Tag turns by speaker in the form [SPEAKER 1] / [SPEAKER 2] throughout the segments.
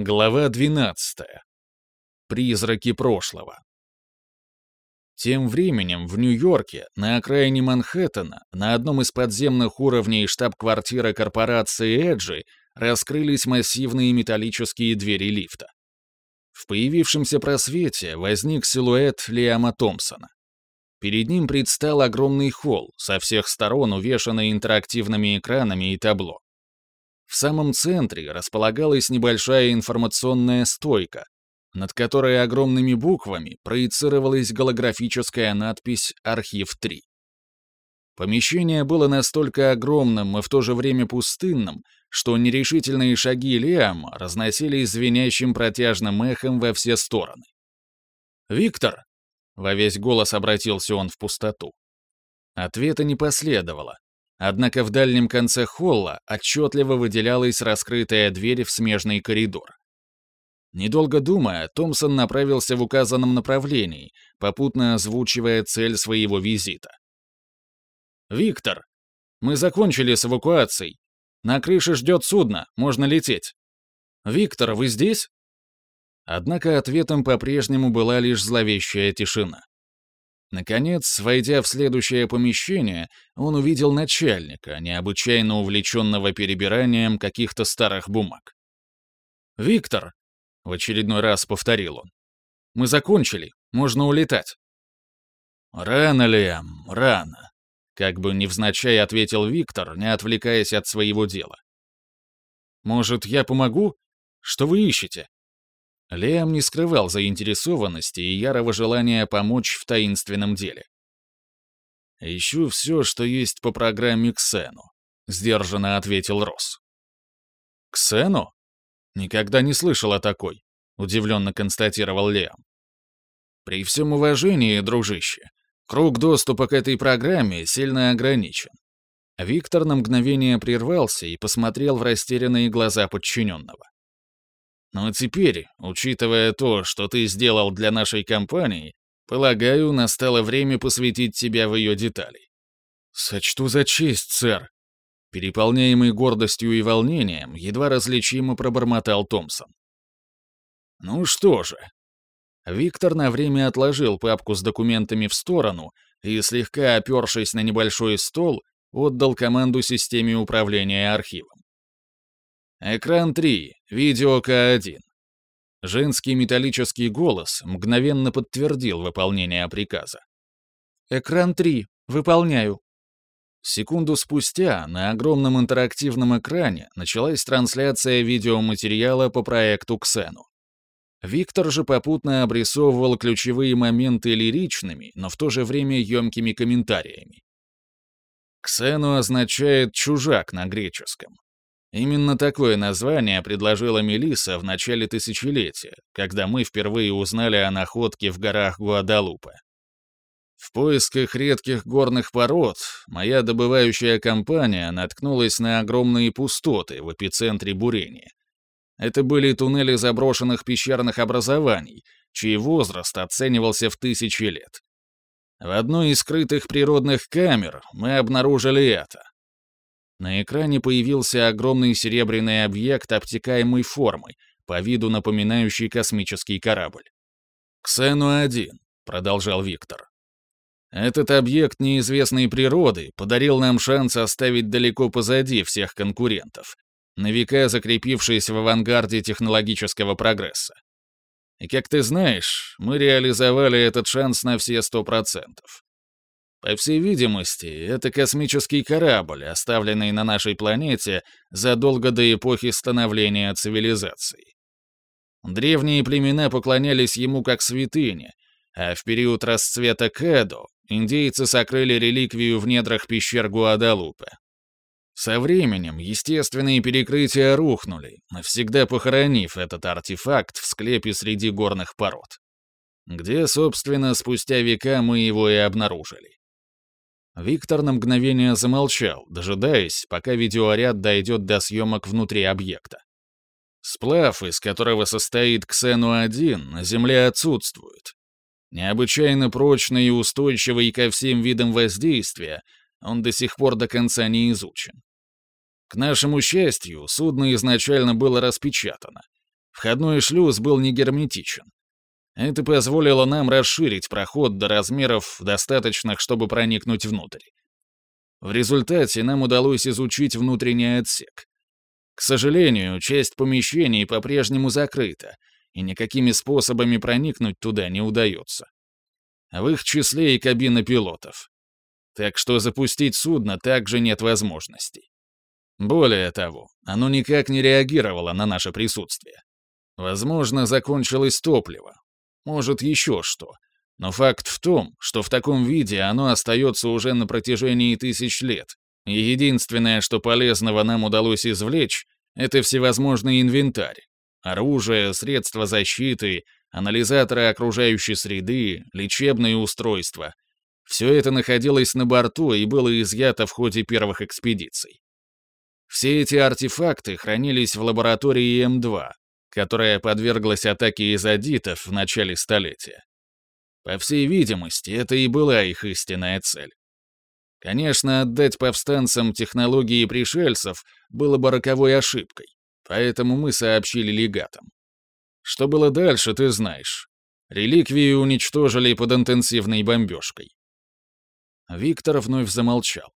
[SPEAKER 1] Глава 12. Призраки прошлого. Тем временем в Нью-Йорке, на окраине Манхэттена, на одном из подземных уровней штаб-квартиры корпорации Эджи раскрылись массивные металлические двери лифта. В появившемся просвете возник силуэт Лиама Томпсона. Перед ним предстал огромный холл, со всех сторон увешанный интерактивными экранами и табло. В самом центре располагалась небольшая информационная стойка, над которой огромными буквами проецировалась голографическая надпись «Архив 3». Помещение было настолько огромным и в то же время пустынным, что нерешительные шаги Лиама разносились звенящим протяжным эхом во все стороны. «Виктор!» — во весь голос обратился он в пустоту. Ответа не последовало, Однако в дальнем конце холла отчетливо выделялась раскрытая дверь в смежный коридор. Недолго думая, Томпсон направился в указанном направлении, попутно озвучивая цель своего визита. «Виктор, мы закончили с эвакуацией. На крыше ждет судно, можно лететь. Виктор, вы здесь?» Однако ответом по-прежнему была лишь зловещая тишина. Наконец, войдя в следующее помещение, он увидел начальника, необычайно увлеченного перебиранием каких-то старых бумаг. «Виктор!» — в очередной раз повторил он. «Мы закончили, можно улетать». «Рано, Лиам, рано», — как бы невзначай ответил Виктор, не отвлекаясь от своего дела. «Может, я помогу? Что вы ищете?» Лиам не скрывал заинтересованности и ярого желания помочь в таинственном деле. «Ищу все, что есть по программе Ксену», — сдержанно ответил Росс. «Ксену? Никогда не слышал о такой», — удивленно констатировал Лиам. «При всем уважении, дружище, круг доступа к этой программе сильно ограничен». Виктор на мгновение прервался и посмотрел в растерянные глаза подчиненного. Но теперь, учитывая то, что ты сделал для нашей компании, полагаю, настало время посвятить тебя в ее детали. Сочту за честь, сэр. Переполняемый гордостью и волнением, едва различимо пробормотал Томпсон. Ну что же. Виктор на время отложил папку с документами в сторону и, слегка опершись на небольшой стол, отдал команду системе управления архивом. Экран 3, видео К1. Женский металлический голос мгновенно подтвердил выполнение приказа. «Экран 3. Выполняю». Секунду спустя на огромном интерактивном экране началась трансляция видеоматериала по проекту Ксену. Виктор же попутно обрисовывал ключевые моменты лиричными, но в то же время емкими комментариями. Ксену означает «чужак» на греческом. Именно такое название предложила Мелиса в начале тысячелетия, когда мы впервые узнали о находке в горах Гуадалупе. В поисках редких горных пород моя добывающая компания наткнулась на огромные пустоты в эпицентре бурения. Это были туннели заброшенных пещерных образований, чей возраст оценивался в тысячи лет. В одной из скрытых природных камер мы обнаружили это. На экране появился огромный серебряный объект обтекаемой формы, по виду напоминающий космический корабль. «Ксену-1», — продолжал Виктор. «Этот объект неизвестной природы подарил нам шанс оставить далеко позади всех конкурентов, на века закрепившись в авангарде технологического прогресса. И как ты знаешь, мы реализовали этот шанс на все сто процентов. По всей видимости, это космический корабль, оставленный на нашей планете задолго до эпохи становления цивилизации. Древние племена поклонялись ему как святыне, а в период расцвета Кэдо индейцы сокрыли реликвию в недрах пещер Гуадалупе. Со временем естественные перекрытия рухнули, навсегда похоронив этот артефакт в склепе среди горных пород. Где, собственно, спустя века мы его и обнаружили. Виктор на мгновение замолчал, дожидаясь, пока видеоряд дойдет до съемок внутри объекта. Сплав, из которого состоит Ксену-1, на Земле отсутствует. Необычайно прочный и устойчивый ко всем видам воздействия, он до сих пор до конца не изучен. К нашему счастью, судно изначально было распечатано. Входной шлюз был не герметичен. Это позволило нам расширить проход до размеров, достаточных, чтобы проникнуть внутрь. В результате нам удалось изучить внутренний отсек. К сожалению, часть помещений по-прежнему закрыта, и никакими способами проникнуть туда не удается. В их числе и кабина пилотов. Так что запустить судно также нет возможностей. Более того, оно никак не реагировало на наше присутствие. Возможно, закончилось топливо, может, еще что. Но факт в том, что в таком виде оно остается уже на протяжении тысяч лет. И единственное, что полезного нам удалось извлечь, это всевозможный инвентарь. Оружие, средства защиты, анализаторы окружающей среды, лечебные устройства. Все это находилось на борту и было изъято в ходе первых экспедиций. Все эти артефакты хранились в лаборатории М2, которая подверглась атаке изодитов в начале столетия. По всей видимости, это и была их истинная цель. Конечно, отдать повстанцам технологии пришельцев было бы роковой ошибкой, поэтому мы сообщили легатам. Что было дальше, ты знаешь. Реликвии уничтожили под интенсивной бомбежкой. Виктор вновь замолчал.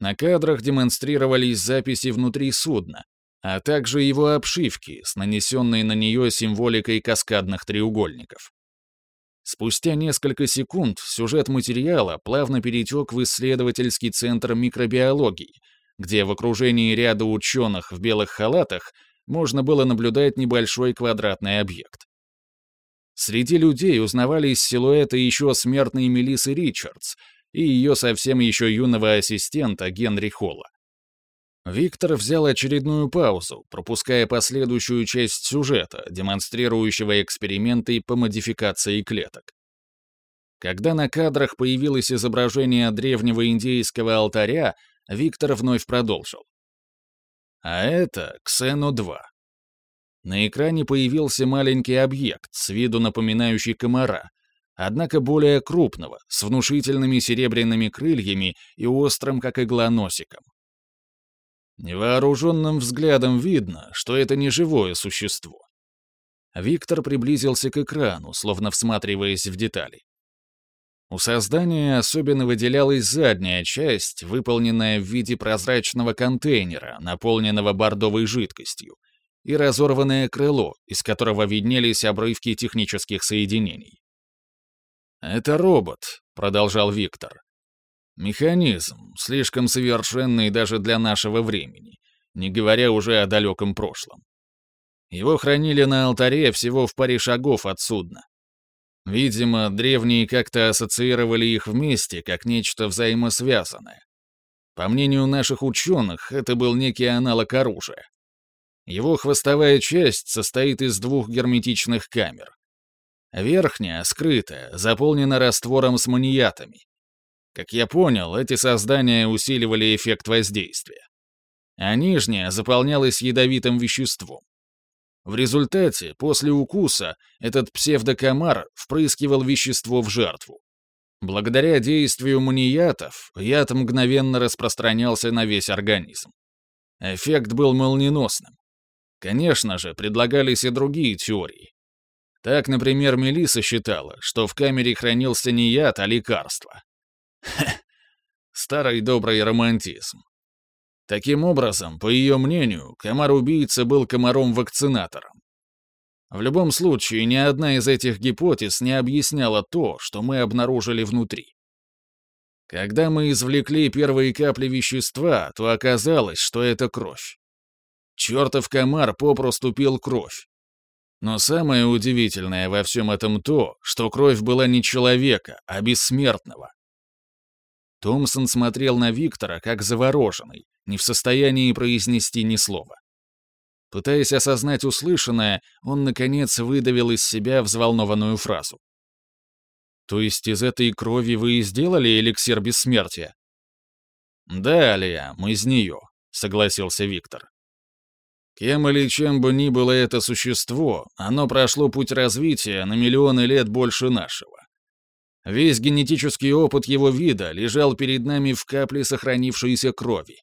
[SPEAKER 1] На кадрах демонстрировались записи внутри судна, а также его обшивки с нанесенной на нее символикой каскадных треугольников. Спустя несколько секунд сюжет материала плавно перетек в исследовательский центр микробиологии, где в окружении ряда ученых в белых халатах можно было наблюдать небольшой квадратный объект. Среди людей узнавались силуэты еще смертной Мелисы Ричардс и ее совсем еще юного ассистента Генри Холла. Виктор взял очередную паузу, пропуская последующую часть сюжета, демонстрирующего эксперименты по модификации клеток. Когда на кадрах появилось изображение древнего индейского алтаря, Виктор вновь продолжил. А это Ксено-2. На экране появился маленький объект, с виду напоминающий комара, однако более крупного, с внушительными серебряными крыльями и острым, как игла, носиком. Невооруженным взглядом видно, что это не живое существо. Виктор приблизился к экрану, словно всматриваясь в детали. У создания особенно выделялась задняя часть, выполненная в виде прозрачного контейнера, наполненного бордовой жидкостью, и разорванное крыло, из которого виднелись обрывки технических соединений. «Это робот», — продолжал Виктор. Механизм, слишком совершенный даже для нашего времени, не говоря уже о далеком прошлом. Его хранили на алтаре всего в паре шагов от судна. Видимо, древние как-то ассоциировали их вместе как нечто взаимосвязанное. По мнению наших ученых, это был некий аналог оружия. Его хвостовая часть состоит из двух герметичных камер. Верхняя, скрытая, заполнена раствором с маниатами, как я понял, эти создания усиливали эффект воздействия. А нижняя заполнялась ядовитым веществом. В результате, после укуса, этот псевдокомар впрыскивал вещество в жертву. Благодаря действию маниятов, яд мгновенно распространялся на весь организм. Эффект был молниеносным. Конечно же, предлагались и другие теории. Так, например, Мелиса считала, что в камере хранился не яд, а лекарство. Старый добрый романтизм. Таким образом, по ее мнению, комар-убийца был комаром-вакцинатором. В любом случае, ни одна из этих гипотез не объясняла то, что мы обнаружили внутри. Когда мы извлекли первые капли вещества, то оказалось, что это кровь. Чертов комар попросту пил кровь. Но самое удивительное во всем этом то, что кровь была не человека, а бессмертного. Томпсон смотрел на Виктора как завороженный, не в состоянии произнести ни слова. Пытаясь осознать услышанное, он, наконец, выдавил из себя взволнованную фразу. «То есть из этой крови вы и сделали эликсир бессмертия?» «Да, Алия, из нее», — согласился Виктор. Кем или чем бы ни было это существо, оно прошло путь развития на миллионы лет больше нашего. Весь генетический опыт его вида лежал перед нами в капле сохранившейся крови.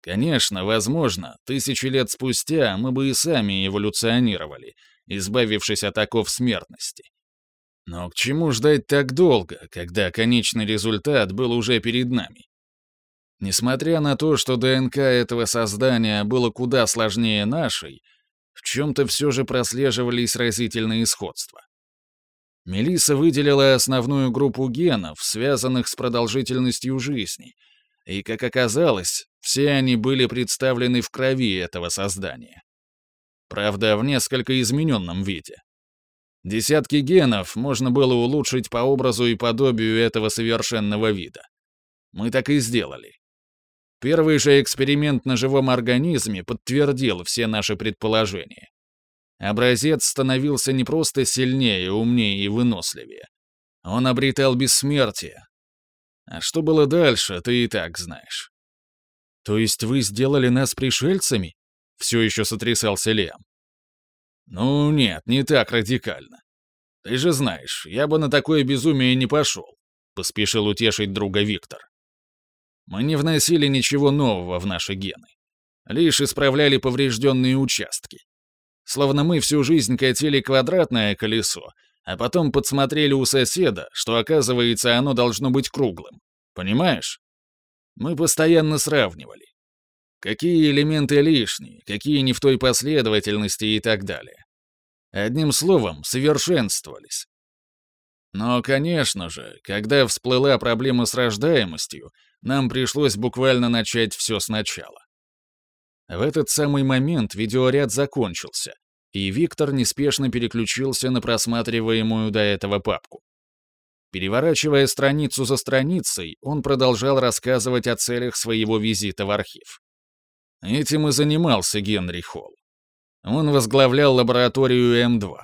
[SPEAKER 1] Конечно, возможно, тысячи лет спустя мы бы и сами эволюционировали, избавившись от оков смертности. Но к чему ждать так долго, когда конечный результат был уже перед нами? Несмотря на то, что ДНК этого создания было куда сложнее нашей, в чем-то все же прослеживались разительные сходства. Мелисса выделила основную группу генов, связанных с продолжительностью жизни, и, как оказалось, все они были представлены в крови этого создания. Правда, в несколько измененном виде. Десятки генов можно было улучшить по образу и подобию этого совершенного вида. Мы так и сделали. Первый же эксперимент на живом организме подтвердил все наши предположения. Образец становился не просто сильнее, умнее и выносливее. Он обретал бессмертие. А что было дальше, ты и так знаешь. «То есть вы сделали нас пришельцами?» Все еще сотрясался Лем. «Ну нет, не так радикально. Ты же знаешь, я бы на такое безумие не пошел», — поспешил утешить друга Виктор. «Мы не вносили ничего нового в наши гены. Лишь исправляли поврежденные участки. Словно мы всю жизнь катили квадратное колесо, а потом подсмотрели у соседа, что, оказывается, оно должно быть круглым. Понимаешь? Мы постоянно сравнивали. Какие элементы лишние, какие не в той последовательности и так далее. Одним словом, совершенствовались. Но, конечно же, когда всплыла проблема с рождаемостью, нам пришлось буквально начать все сначала. В этот самый момент видеоряд закончился, и Виктор неспешно переключился на просматриваемую до этого папку. Переворачивая страницу за страницей, он продолжал рассказывать о целях своего визита в архив. Этим и занимался Генри Холл. Он возглавлял лабораторию М2.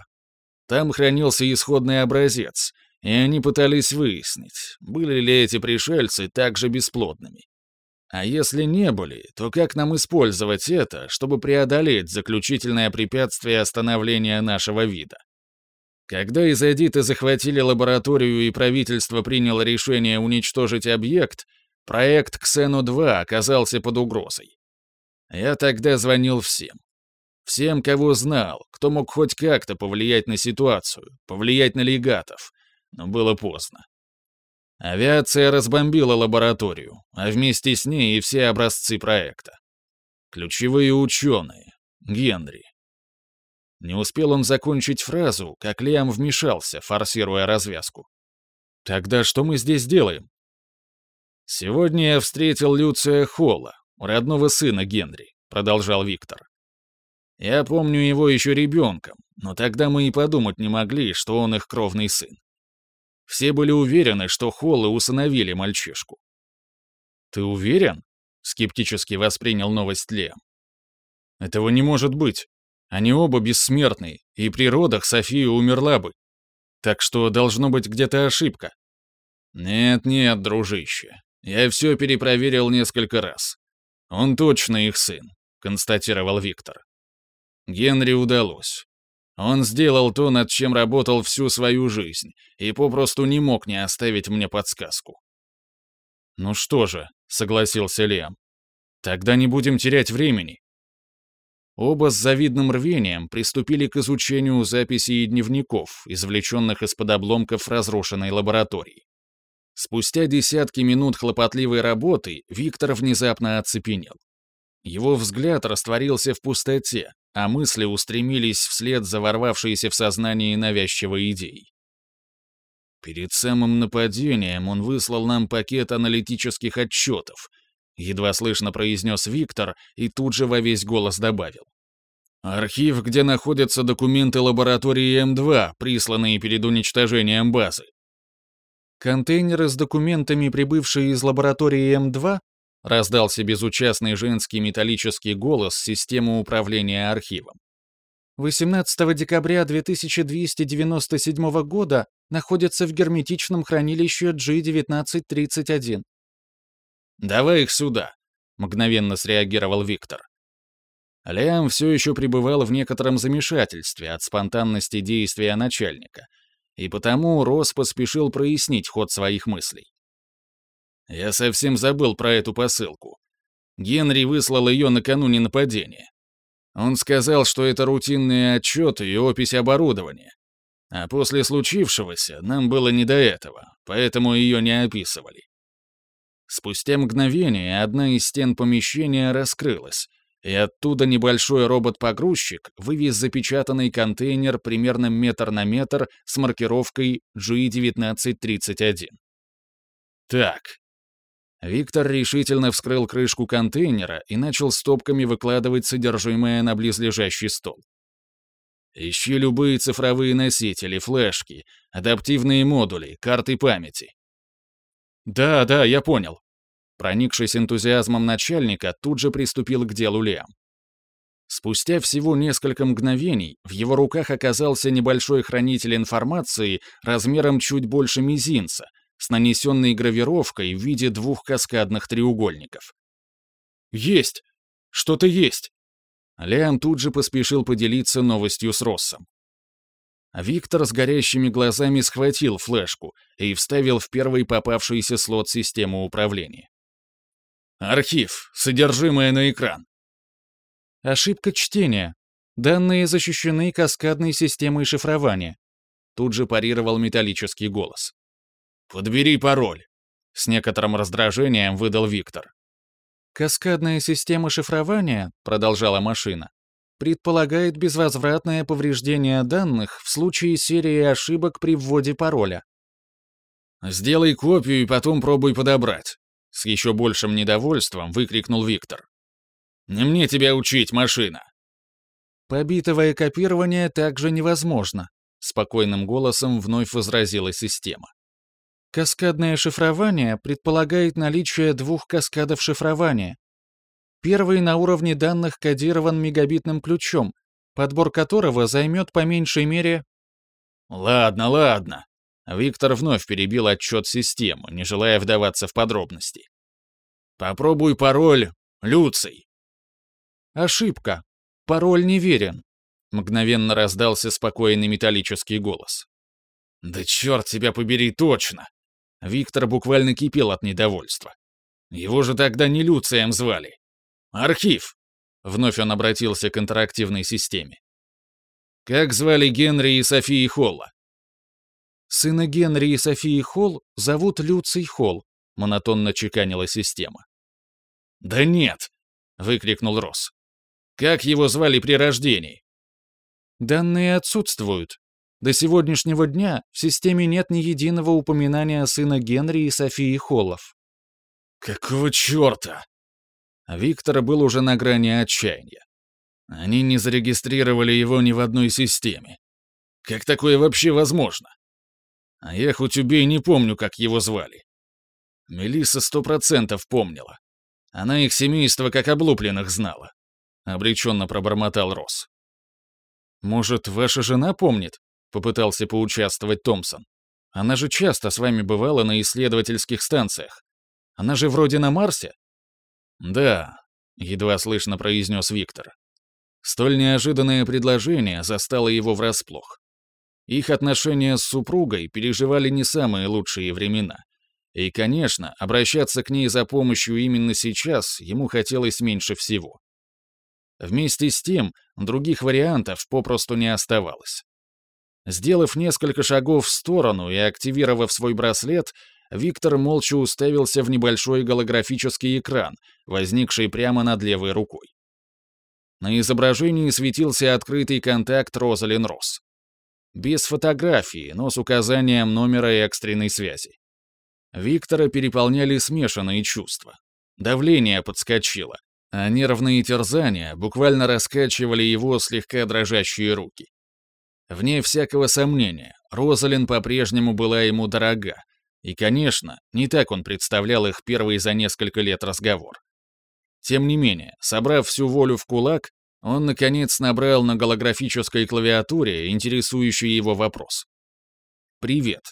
[SPEAKER 1] Там хранился исходный образец, и они пытались выяснить, были ли эти пришельцы также бесплодными. А если не были, то как нам использовать это, чтобы преодолеть заключительное препятствие остановления нашего вида? Когда изодиты захватили лабораторию и правительство приняло решение уничтожить объект, проект Ксену-2 оказался под угрозой. Я тогда звонил всем. Всем, кого знал, кто мог хоть как-то повлиять на ситуацию, повлиять на легатов, но было поздно. Авиация разбомбила лабораторию, а вместе с ней и все образцы проекта. Ключевые ученые. Генри. Не успел он закончить фразу, как Лиам вмешался, форсируя развязку. «Тогда что мы здесь делаем?» «Сегодня я встретил Люция Холла, родного сына Генри», — продолжал Виктор. «Я помню его еще ребенком, но тогда мы и подумать не могли, что он их кровный сын. Все были уверены, что Холлы усыновили мальчишку». «Ты уверен?» — скептически воспринял новость Лем. «Этого не может быть. Они оба бессмертные, и при родах София умерла бы. Так что должно быть где-то ошибка. Нет-нет, дружище, я все перепроверил несколько раз. Он точно их сын, констатировал Виктор. Генри удалось. Он сделал то, над чем работал всю свою жизнь, и попросту не мог не оставить мне подсказку. «Ну что же», — согласился Лиам, — «тогда не будем терять времени. Оба с завидным рвением приступили к изучению записей и дневников, извлеченных из-под обломков разрушенной лаборатории. Спустя десятки минут хлопотливой работы Виктор внезапно оцепенел. Его взгляд растворился в пустоте, а мысли устремились вслед за ворвавшейся в сознание навязчивой идеей. Перед самым нападением он выслал нам пакет аналитических отчетов, едва слышно произнес Виктор и тут же во весь голос добавил. Архив, где находятся документы лаборатории М2, присланные перед уничтожением базы. Контейнеры с документами, прибывшие из лаборатории М2, раздался безучастный женский металлический голос системы управления архивом. 18 декабря 2297 года находятся в герметичном хранилище G1931. «Давай их сюда», — мгновенно среагировал Виктор. Лиам все еще пребывал в некотором замешательстве от спонтанности действия начальника, и потому Рос поспешил прояснить ход своих мыслей. «Я совсем забыл про эту посылку. Генри выслал ее накануне нападения. Он сказал, что это рутинные отчеты и опись оборудования. А после случившегося нам было не до этого, поэтому ее не описывали. Спустя мгновение одна из стен помещения раскрылась, и оттуда небольшой робот-погрузчик вывез запечатанный контейнер примерно метр на метр с маркировкой G1931. Так. Виктор решительно вскрыл крышку контейнера и начал стопками выкладывать содержимое на близлежащий стол. Ищи любые цифровые носители, флешки, адаптивные модули, карты памяти. Да, да, я понял. Проникшись энтузиазмом начальника, тут же приступил к делу Лиам. Спустя всего несколько мгновений в его руках оказался небольшой хранитель информации размером чуть больше мизинца, с нанесенной гравировкой в виде двух каскадных треугольников. «Есть! Что-то есть!» Лиам тут же поспешил поделиться новостью с Россом. Виктор с горящими глазами схватил флешку и вставил в первый попавшийся слот системы управления. Архив. Содержимое на экран.
[SPEAKER 2] Ошибка чтения. Данные защищены каскадной системой шифрования. Тут же парировал металлический голос.
[SPEAKER 1] «Подбери пароль», — с некоторым раздражением выдал Виктор.
[SPEAKER 2] «Каскадная система шифрования», — продолжала машина, предполагает безвозвратное повреждение данных в случае серии ошибок при вводе пароля.
[SPEAKER 1] «Сделай копию и потом пробуй подобрать», с еще большим недовольством выкрикнул Виктор. «Не мне тебя учить, машина!»
[SPEAKER 2] «Побитовое копирование также невозможно», — спокойным голосом вновь возразила система. Каскадное шифрование предполагает наличие двух каскадов шифрования. Первый на уровне данных кодирован мегабитным ключом, подбор которого займет по меньшей мере...
[SPEAKER 1] «Ладно, ладно», Виктор вновь перебил отчет систему, не желая вдаваться в подробности. «Попробуй пароль Люций».
[SPEAKER 2] «Ошибка. Пароль неверен», — мгновенно раздался спокойный металлический голос.
[SPEAKER 1] «Да черт тебя побери точно!» Виктор буквально кипел от недовольства. «Его же тогда не Люцием звали. Архив!» Вновь он обратился к интерактивной системе. «Как звали Генри и Софии Холла?»
[SPEAKER 2] Сына Генри и Софии Холл зовут Люций Холл, монотонно чеканила система.
[SPEAKER 1] «Да нет!» — выкрикнул Росс. «Как его звали при рождении?»
[SPEAKER 2] «Данные отсутствуют. До сегодняшнего дня в системе нет ни единого упоминания сына Генри и Софии Холлов».
[SPEAKER 1] «Какого черта?» Виктор был уже на грани отчаяния. Они не зарегистрировали его ни в одной системе. Как такое вообще возможно? А я хоть убей не помню, как его звали. Мелисса сто процентов помнила. Она их семейство как облупленных знала. Обреченно пробормотал Росс.
[SPEAKER 2] «Может, ваша жена помнит?» — попытался поучаствовать Томпсон. «Она же часто с вами бывала на исследовательских станциях. Она же вроде на Марсе?»
[SPEAKER 1] «Да», — едва слышно произнес Виктор. Столь неожиданное предложение застало его врасплох. Их отношения с супругой переживали не самые лучшие времена. И, конечно, обращаться к ней за помощью именно сейчас ему хотелось меньше всего. Вместе с тем, других вариантов попросту не оставалось. Сделав несколько шагов в сторону и активировав свой браслет, Виктор молча уставился в небольшой голографический экран, возникший прямо над левой рукой. На изображении светился открытый контакт Розалин Росс. Без фотографии, но с указанием номера экстренной связи. Виктора переполняли смешанные чувства. Давление подскочило, а нервные терзания буквально раскачивали его слегка дрожащие руки. Вне всякого сомнения, Розалин по-прежнему была ему дорога, и, конечно, не так он представлял их первый за несколько лет разговор. Тем не менее, собрав всю волю в кулак, он, наконец, набрал на голографической клавиатуре интересующий его вопрос. «Привет.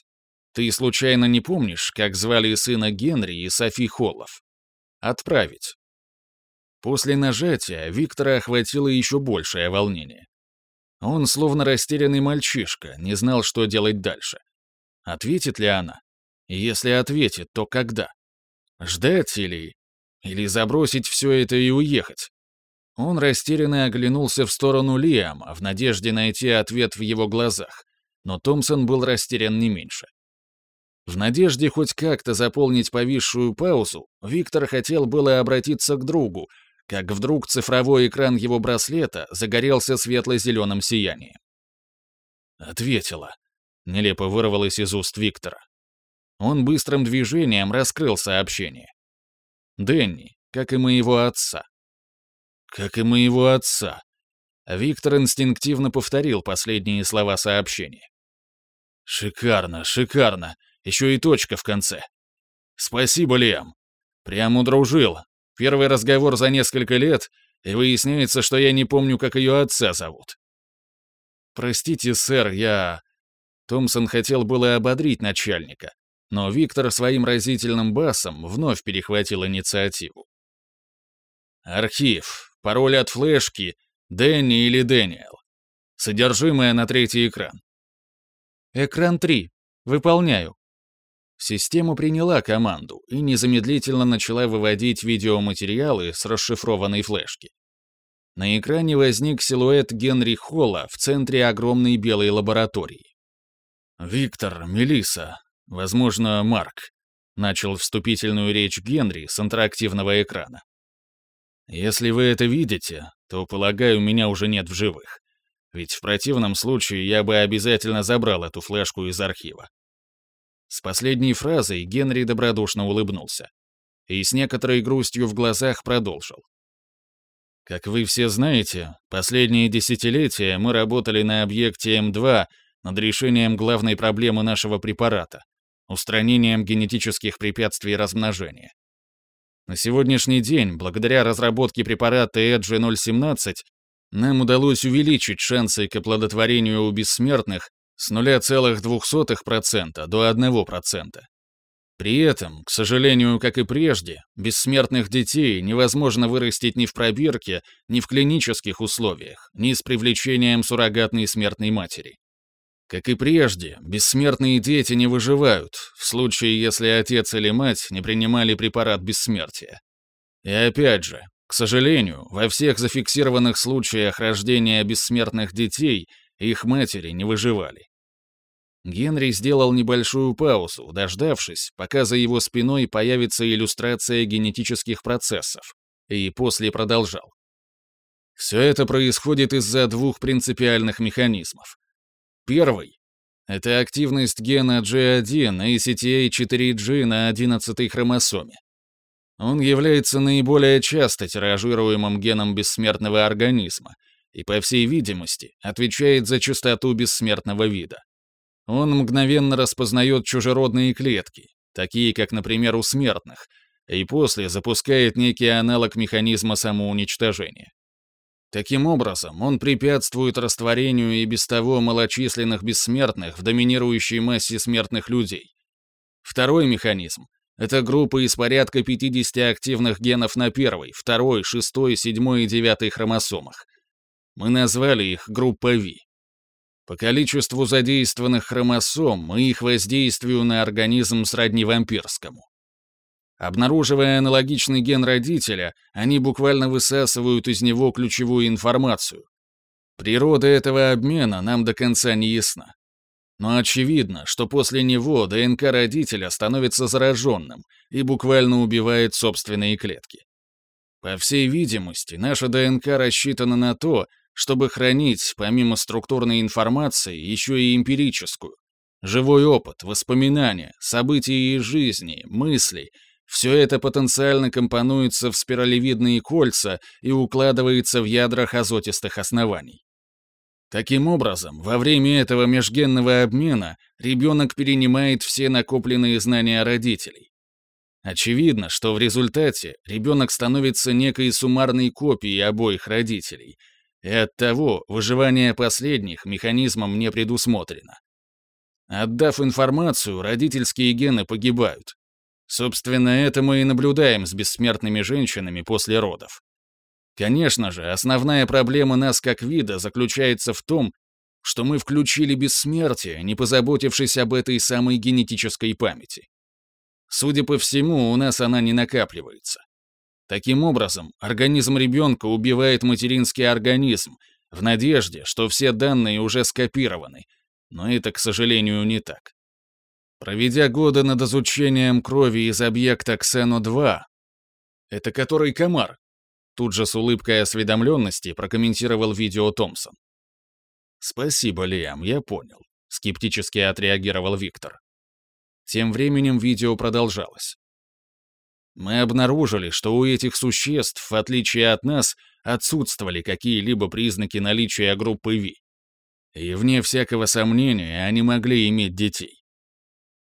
[SPEAKER 1] Ты случайно не помнишь, как звали сына Генри и Софи Холлов? Отправить». После нажатия Виктора охватило еще большее волнение. Он, словно растерянный мальчишка, не знал, что делать дальше. Ответит ли она? если ответит, то когда? Ждать или... Или забросить все это и уехать? Он растерянно оглянулся в сторону Лиама, в надежде найти ответ в его глазах, но Томпсон был растерян не меньше. В надежде хоть как-то заполнить повисшую паузу, Виктор хотел было обратиться к другу, как вдруг цифровой экран его браслета загорелся светло-зеленым сиянием. «Ответила», — нелепо вырвалось из уст Виктора. Он быстрым движением раскрыл сообщение. «Дэнни, как и моего отца». «Как и моего отца». Виктор инстинктивно повторил последние слова сообщения. «Шикарно, шикарно. Еще и точка в конце. Спасибо, Лиам. Прям удружил. Первый разговор за несколько лет, и выясняется, что я не помню, как ее отца зовут. Простите, сэр, я... Томпсон хотел было ободрить начальника, но Виктор своим разительным басом вновь перехватил инициативу. Архив, пароль от флешки, Дэнни или Дэниел. Содержимое на третий экран. Экран 3. Выполняю. Система приняла команду и незамедлительно начала выводить видеоматериалы с расшифрованной флешки. На экране возник силуэт Генри Холла в центре огромной белой лаборатории. «Виктор, Мелиса, возможно, Марк», — начал вступительную речь Генри с интерактивного экрана. «Если вы это видите, то, полагаю, меня уже нет в живых. Ведь в противном случае я бы обязательно забрал эту флешку из архива. С последней фразой Генри добродушно улыбнулся. И с некоторой грустью в глазах продолжил. Как вы все знаете, последние десятилетия мы работали на объекте М2 над решением главной проблемы нашего препарата — устранением генетических препятствий размножения. На сегодняшний день, благодаря разработке препарата EDGE-017, нам удалось увеличить шансы к оплодотворению у бессмертных с 0,02% до 1%. При этом, к сожалению, как и прежде, бессмертных детей невозможно вырастить ни в пробирке, ни в клинических условиях, ни с привлечением суррогатной смертной матери. Как и прежде, бессмертные дети не выживают, в случае, если отец или мать не принимали препарат бессмертия. И опять же, к сожалению, во всех зафиксированных случаях рождения бессмертных детей их матери не выживали. Генри сделал небольшую паузу, дождавшись, пока за его спиной появится иллюстрация генетических процессов, и после продолжал. Все это происходит из-за двух принципиальных механизмов. Первый — это активность гена G1 и CTA4G на 11 хромосоме. Он является наиболее часто тиражируемым геном бессмертного организма и, по всей видимости, отвечает за частоту бессмертного вида. Он мгновенно распознает чужеродные клетки, такие как, например, у смертных, и после запускает некий аналог механизма самоуничтожения. Таким образом, он препятствует растворению и без того малочисленных бессмертных в доминирующей массе смертных людей. Второй механизм — это группа из порядка 50 активных генов на первой, второй, шестой, седьмой и девятой хромосомах. Мы назвали их группа V. По количеству задействованных хромосом и их воздействию на организм сродни вампирскому. Обнаруживая аналогичный ген родителя, они буквально высасывают из него ключевую информацию. Природа этого обмена нам до конца не ясна. Но очевидно, что после него ДНК родителя становится зараженным и буквально убивает собственные клетки. По всей видимости, наша ДНК рассчитана на то, чтобы хранить, помимо структурной информации, еще и эмпирическую. Живой опыт, воспоминания, события из жизни, мысли — все это потенциально компонуется в спиралевидные кольца и укладывается в ядрах азотистых оснований. Таким образом, во время этого межгенного обмена ребенок перенимает все накопленные знания родителей. Очевидно, что в результате ребенок становится некой суммарной копией обоих родителей — и оттого выживание последних механизмом не предусмотрено. Отдав информацию, родительские гены погибают. Собственно, это мы и наблюдаем с бессмертными женщинами после родов. Конечно же, основная проблема нас как вида заключается в том, что мы включили бессмертие, не позаботившись об этой самой генетической памяти. Судя по всему, у нас она не накапливается. Таким образом, организм ребенка убивает материнский организм в надежде, что все данные уже скопированы, но это, к сожалению, не так. Проведя годы над изучением крови из объекта Ксену-2, это который комар, тут же с улыбкой осведомленности прокомментировал видео Томпсон. «Спасибо, Лиам, я понял», — скептически отреагировал Виктор. Тем временем видео продолжалось. Мы обнаружили, что у этих существ, в отличие от нас, отсутствовали какие-либо признаки наличия группы Ви. И вне всякого сомнения они могли иметь детей.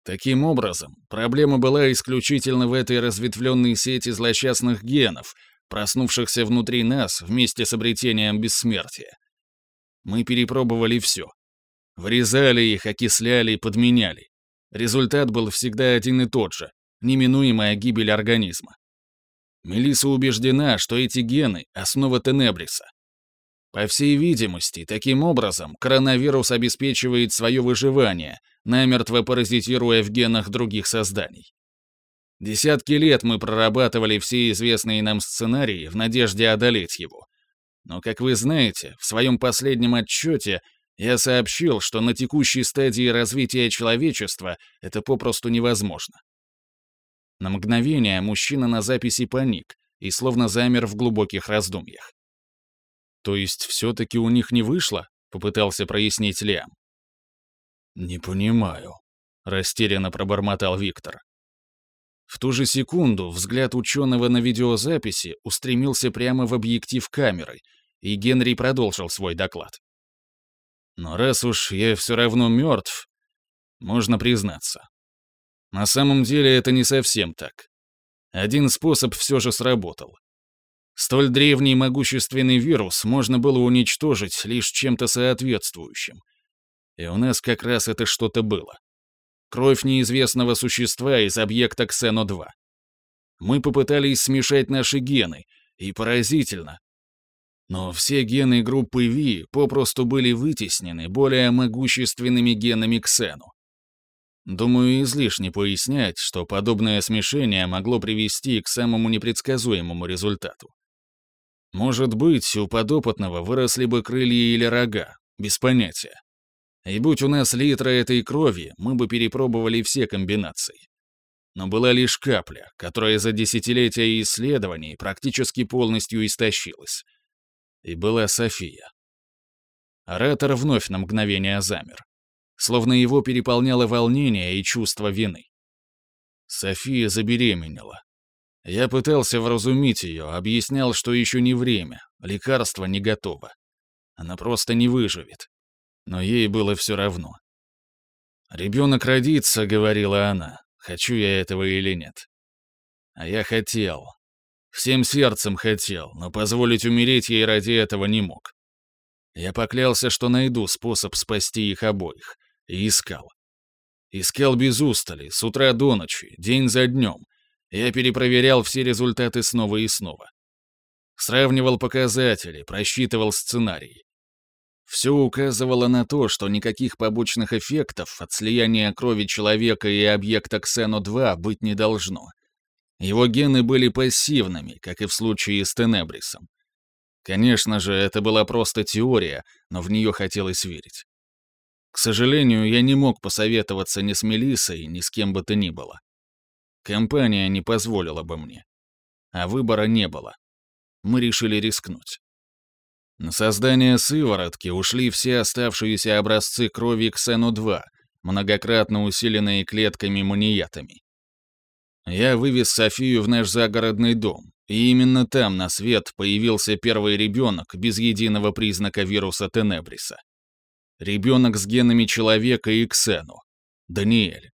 [SPEAKER 1] Таким образом, проблема была исключительно в этой разветвленной сети злосчастных генов, проснувшихся внутри нас вместе с обретением бессмертия. Мы перепробовали все. Врезали их, окисляли подменяли. Результат был всегда один и тот же — неминуемая гибель организма. Мелиса убеждена, что эти гены — основа Тенебриса. По всей видимости, таким образом коронавирус обеспечивает свое выживание, намертво паразитируя в генах других созданий. Десятки лет мы прорабатывали все известные нам сценарии в надежде одолеть его. Но, как вы знаете, в своем последнем отчете я сообщил, что на текущей стадии развития человечества это попросту невозможно. На мгновение мужчина на записи паник и словно замер в глубоких раздумьях. «То есть все-таки у них не вышло?» — попытался прояснить Лиам. «Не понимаю», — растерянно пробормотал Виктор. В ту же секунду взгляд ученого на видеозаписи устремился прямо в объектив камеры, и Генри продолжил свой доклад. «Но раз уж я все равно мертв, можно признаться, на самом деле это не совсем так. Один способ все же сработал. Столь древний могущественный вирус можно было уничтожить лишь чем-то соответствующим. И у нас как раз это что-то было. Кровь неизвестного существа из объекта Ксено-2. Мы попытались смешать наши гены, и поразительно. Но все гены группы Ви попросту были вытеснены более могущественными генами Ксену. Думаю, излишне пояснять, что подобное смешение могло привести к самому непредсказуемому результату. Может быть, у подопытного выросли бы крылья или рога, без понятия. И будь у нас литра этой крови, мы бы перепробовали все комбинации. Но была лишь капля, которая за десятилетия исследований практически полностью истощилась. И была София. Оратор вновь на мгновение замер словно его переполняло волнение и чувство вины. София забеременела. Я пытался вразумить ее, объяснял, что еще не время, лекарство не готово. Она просто не выживет. Но ей было все равно. «Ребенок родится», — говорила она, — «хочу я этого или нет». А я хотел. Всем сердцем хотел, но позволить умереть ей ради этого не мог. Я поклялся, что найду способ спасти их обоих, и искал. Искал без устали, с утра до ночи, день за днем. Я перепроверял все результаты снова и снова. Сравнивал показатели, просчитывал сценарии. Все указывало на то, что никаких побочных эффектов от слияния крови человека и объекта Ксено-2 быть не должно. Его гены были пассивными, как и в случае с Тенебрисом. Конечно же, это была просто теория, но в нее хотелось верить. К сожалению, я не мог посоветоваться ни с Мелиссой, ни с кем бы то ни было. Компания не позволила бы мне. А выбора не было. Мы решили рискнуть. На создание сыворотки ушли все оставшиеся образцы крови Ксену-2, многократно усиленные клетками-маниятами. Я вывез Софию в наш загородный дом, и именно там на свет появился первый ребенок без единого признака вируса Тенебриса. Ребенок с генами человека и Ксену. Даниэль.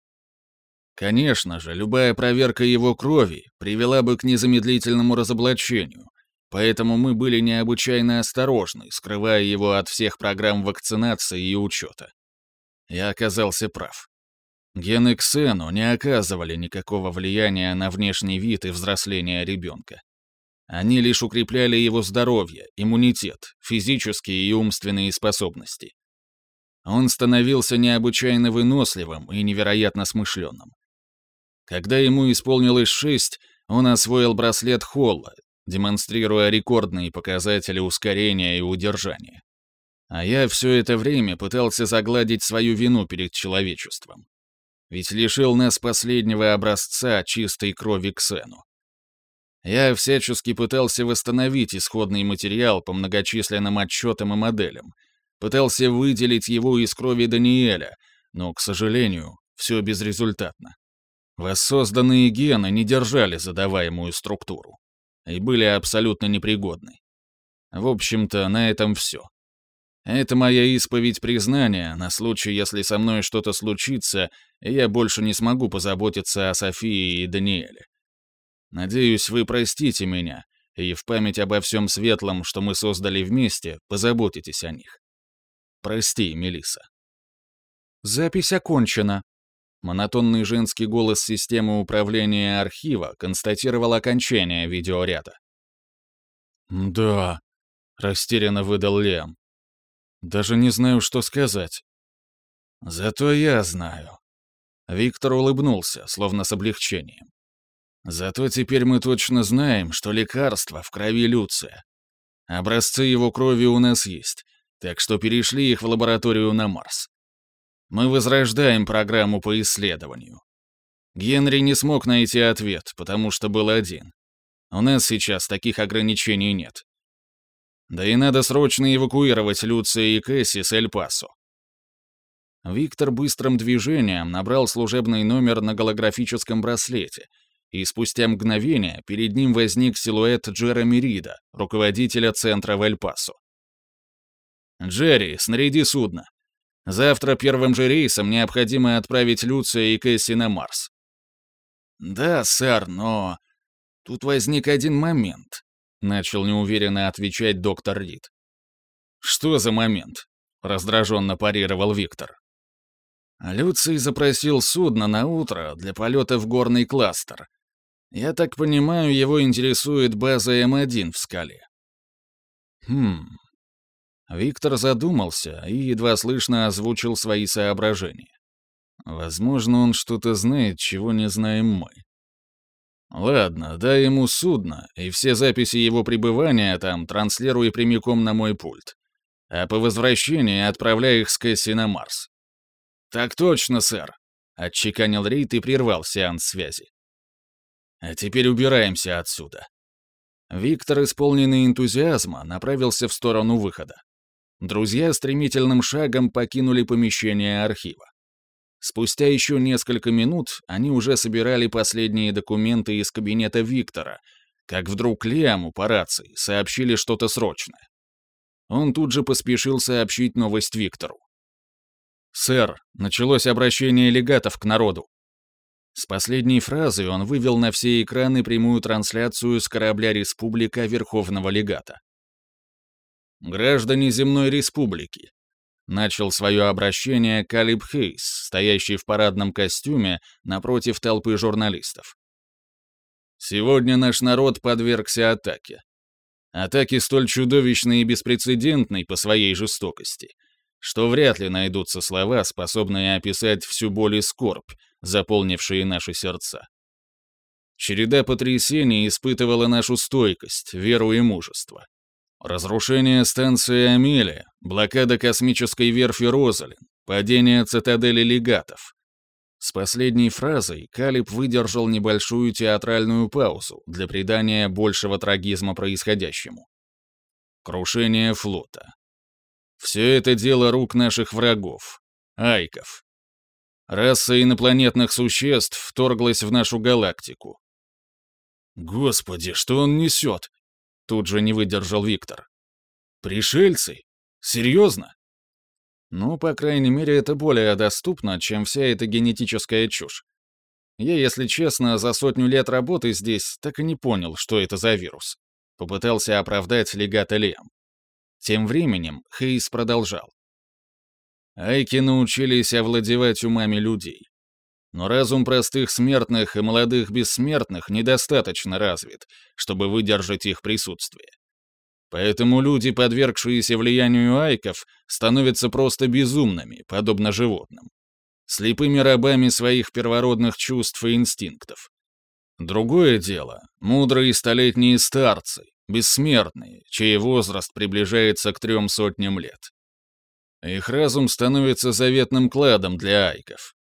[SPEAKER 1] Конечно же, любая проверка его крови привела бы к незамедлительному разоблачению, поэтому мы были необычайно осторожны, скрывая его от всех программ вакцинации и учета. Я оказался прав. Гены Ксену не оказывали никакого влияния на внешний вид и взросление ребенка. Они лишь укрепляли его здоровье, иммунитет, физические и умственные способности. Он становился необычайно выносливым и невероятно смышленым. Когда ему исполнилось шесть, Он освоил браслет Холла, демонстрируя рекордные показатели ускорения и удержания. А я все это время пытался загладить свою вину перед человечеством. Ведь лишил нас последнего образца чистой крови Ксену. Я всячески пытался восстановить исходный материал по многочисленным отчетам и моделям, пытался выделить его из крови Даниэля, но, к сожалению, все безрезультатно. Воссозданные гены не держали задаваемую структуру и были абсолютно непригодны. В общем-то, на этом все. Это моя исповедь признания на случай, если со мной что-то случится, и я больше не смогу позаботиться о Софии и Даниэле. Надеюсь, вы простите меня, и в память обо всем светлом, что мы создали вместе, позаботитесь о них. Прости, Мелиса.
[SPEAKER 2] Запись окончена. Монотонный женский голос системы управления архива констатировал окончание видеоряда.
[SPEAKER 1] «Да», — растерянно выдал Лем. Даже не знаю, что сказать. Зато я знаю. Виктор улыбнулся, словно с облегчением. Зато теперь мы точно знаем, что лекарство в крови Люция. Образцы его крови у нас есть, так что перешли их в лабораторию на Марс. Мы возрождаем программу по исследованию. Генри не смог найти ответ, потому что был один. У нас сейчас таких ограничений нет. Да и надо срочно эвакуировать Люция и Кэсси с Эль-Пасо. Виктор быстрым движением набрал служебный номер на голографическом браслете, и спустя мгновение перед ним возник силуэт Джереми Рида, руководителя центра в Эль-Пасо. «Джерри, снаряди судно. Завтра первым же рейсом необходимо отправить Люция и Кэсси на Марс». «Да, сэр, но...» Тут возник один момент. Начал неуверенно отвечать доктор Рид. «Что за момент?» — раздраженно парировал Виктор. Люций запросил судно на утро для полета в горный кластер. Я так понимаю, его интересует база М1 в скале. Хм. Виктор задумался и едва слышно озвучил свои соображения. Возможно, он что-то знает, чего не знаем мы. Ладно, дай ему судно, и все записи его пребывания там транслируй прямиком на мой пульт. А по возвращении отправляй их с Кэсси на Марс. Так точно, сэр, отчеканил Рейд и прервал сеанс связи. А теперь убираемся отсюда. Виктор, исполненный энтузиазма, направился в сторону выхода. Друзья стремительным шагом покинули помещение архива. Спустя еще несколько минут они уже собирали последние документы из кабинета Виктора, как вдруг Лиаму по рации сообщили что-то срочное. Он тут же поспешил сообщить новость Виктору. «Сэр, началось обращение легатов к народу». С последней фразой он вывел на все экраны прямую трансляцию с корабля «Республика» Верховного Легата. «Граждане Земной Республики, Начал свое обращение Калиб Хейс, стоящий в парадном костюме напротив толпы журналистов. Сегодня наш народ подвергся атаке. Атаке столь чудовищной и беспрецедентной по своей жестокости, что вряд ли найдутся слова, способные описать всю боль и скорбь, заполнившие наши сердца. Череда потрясений испытывала нашу стойкость, веру и мужество. Разрушение станции Амелия, блокада космической верфи Розалин, падение цитадели легатов. С последней фразой Калиб выдержал небольшую театральную паузу для придания большего трагизма происходящему. Крушение флота. Все это дело рук наших врагов, айков. Раса инопланетных существ вторглась в нашу галактику. «Господи, что он несет?» Тут же не выдержал Виктор. «Пришельцы? Серьезно?» Ну, по крайней мере, это более доступно, чем вся эта генетическая чушь. Я, если честно, за сотню лет работы здесь так и не понял, что это за вирус. Попытался оправдать легата Лем. Тем временем Хейс продолжал. Айки научились овладевать умами людей. Но разум простых смертных и молодых бессмертных недостаточно развит, чтобы выдержать их присутствие. Поэтому люди, подвергшиеся влиянию айков, становятся просто безумными, подобно животным. Слепыми рабами своих первородных чувств и инстинктов. Другое дело — мудрые столетние старцы, бессмертные, чей возраст приближается к трем сотням лет. Их разум становится заветным кладом для айков.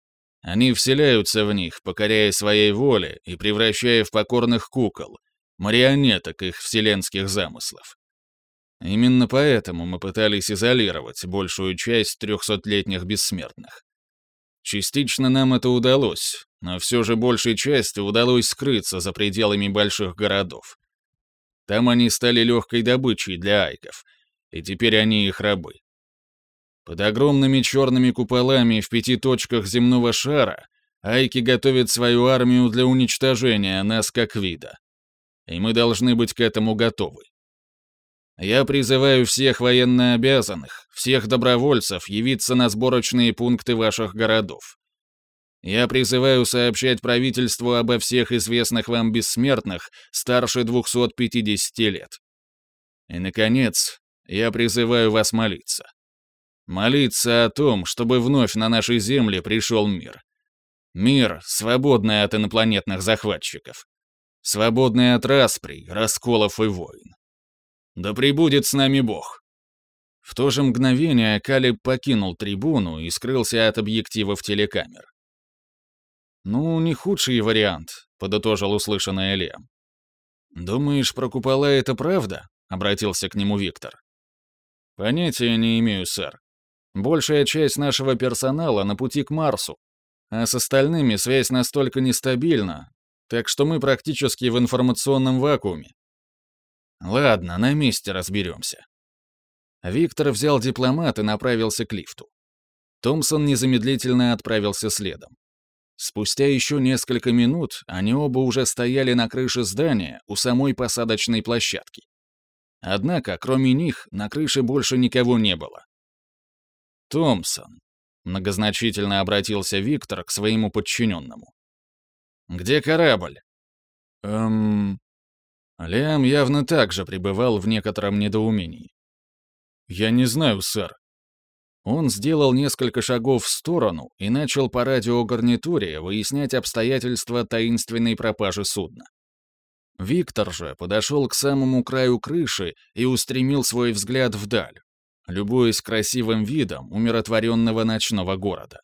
[SPEAKER 1] Они вселяются в них, покоряя своей воле и превращая в покорных кукол, марионеток их вселенских замыслов. Именно поэтому мы пытались изолировать большую часть трехсотлетних бессмертных. Частично нам это удалось, но все же большей части удалось скрыться за пределами больших городов. Там они стали легкой добычей для айков, и теперь они их рабы. Под огромными черными куполами в пяти точках земного шара айки готовят свою армию для уничтожения нас как вида. И мы должны быть к этому готовы. Я призываю всех военнообязанных, всех добровольцев явиться на сборочные пункты ваших городов. Я призываю сообщать правительству обо всех известных вам бессмертных старше 250 лет. И, наконец, я призываю вас молиться. Молиться о том, чтобы вновь на нашей земле пришел мир. Мир, свободный от инопланетных захватчиков. Свободный от распри, расколов и войн. Да пребудет с нами Бог. В то же мгновение Калиб покинул трибуну и скрылся от объективов телекамер. «Ну, не худший вариант», — подытожил услышанное Лем. «Думаешь, про купола это правда?» — обратился к нему Виктор. «Понятия не имею, сэр. Большая часть нашего персонала на пути к Марсу, а с остальными связь настолько нестабильна, так что мы практически в информационном вакууме. Ладно, на месте разберемся. Виктор взял дипломат и направился к лифту. Томпсон незамедлительно отправился следом. Спустя еще несколько минут они оба уже стояли на крыше здания у самой посадочной площадки. Однако, кроме них, на крыше больше никого не было. «Томпсон», — многозначительно обратился Виктор к своему подчиненному. «Где корабль?» «Эм...» Лиам явно также пребывал в некотором недоумении. «Я не знаю, сэр». Он сделал несколько шагов в сторону и начал по радиогарнитуре выяснять обстоятельства таинственной пропажи судна. Виктор же подошел к самому краю крыши и устремил свой взгляд вдаль, любуясь красивым видом умиротворенного ночного города.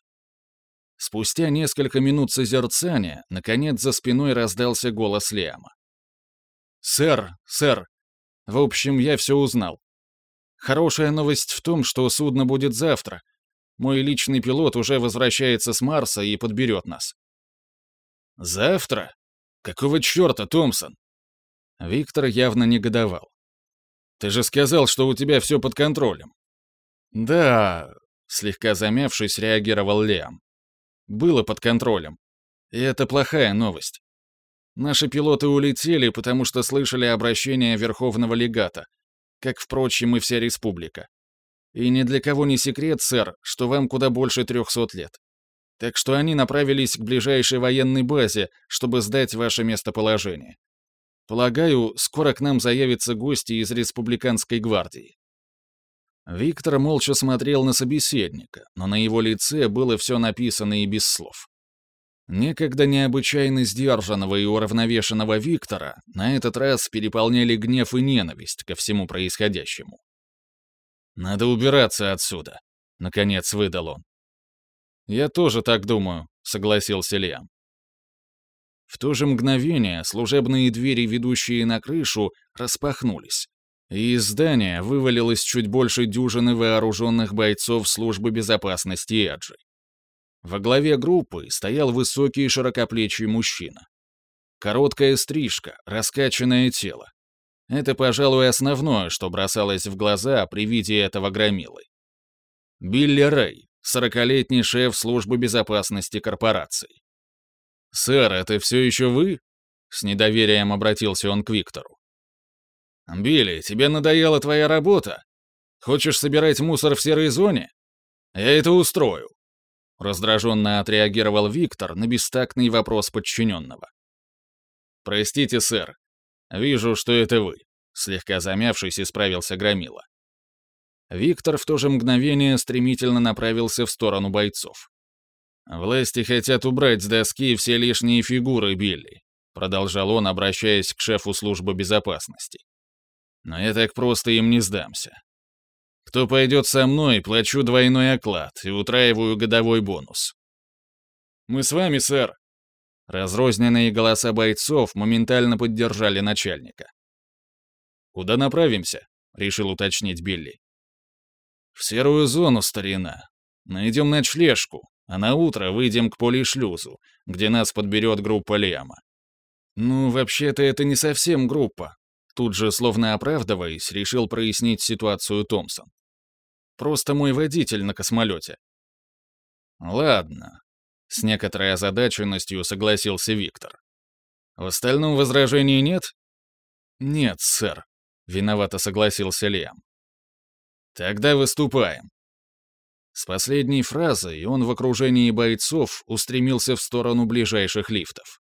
[SPEAKER 1] Спустя несколько минут созерцания, наконец за спиной раздался голос Лиама. «Сэр, сэр, в общем, я все узнал. Хорошая новость в том, что судно будет завтра. Мой личный пилот уже возвращается с Марса и подберет нас». «Завтра? Какого черта, Томпсон?» Виктор явно негодовал. Ты же сказал, что у тебя все под контролем». «Да», — слегка замявшись, реагировал Лиам. «Было под контролем. И это плохая новость. Наши пилоты улетели, потому что слышали обращение Верховного Легата, как, впрочем, и вся республика. И ни для кого не секрет, сэр, что вам куда больше трехсот лет. Так что они направились к ближайшей военной базе, чтобы сдать ваше местоположение. Полагаю, скоро к нам заявятся гости из республиканской гвардии. Виктор молча смотрел на собеседника, но на его лице было все написано и без слов. Некогда необычайно сдержанного и уравновешенного Виктора на этот раз переполняли гнев и ненависть ко всему происходящему. «Надо убираться отсюда», — наконец выдал он. «Я тоже так думаю», — согласился Лиам. В то же мгновение служебные двери, ведущие на крышу, распахнулись, и из здания вывалилось чуть больше дюжины вооруженных бойцов службы безопасности Эджи. Во главе группы стоял высокий широкоплечий мужчина. Короткая стрижка, раскачанное тело. Это, пожалуй, основное, что бросалось в глаза при виде этого громилы. Билли Рэй, сорокалетний шеф службы безопасности корпорации. «Сэр, это все еще вы?» С недоверием обратился он к Виктору. «Билли, тебе надоела твоя работа? Хочешь собирать мусор в серой зоне? Я это устрою». Раздраженно отреагировал Виктор на бестактный вопрос подчиненного. «Простите, сэр. Вижу, что это вы», — слегка замявшись, исправился Громила. Виктор в то же мгновение стремительно направился в сторону бойцов. Власти хотят убрать с доски все лишние фигуры Билли. продолжал он, обращаясь к шефу службы безопасности. «Но я так просто им не сдамся. Кто пойдет со мной, плачу двойной оклад и утраиваю годовой бонус». «Мы с вами, сэр!» Разрозненные голоса бойцов моментально поддержали начальника. «Куда направимся?» — решил уточнить Билли. «В серую зону, старина. Найдем ночлежку, а на утро выйдем к полишлюзу, где нас подберет группа Лиама». «Ну, вообще-то это не совсем группа», — тут же, словно оправдываясь, решил прояснить ситуацию Томпсон. «Просто мой водитель на космолете». «Ладно», — с некоторой озадаченностью согласился Виктор. «В остальном возражений нет?» «Нет, сэр», — виновато согласился Лиам. «Тогда выступаем». С последней фразой он в окружении бойцов устремился в сторону ближайших лифтов.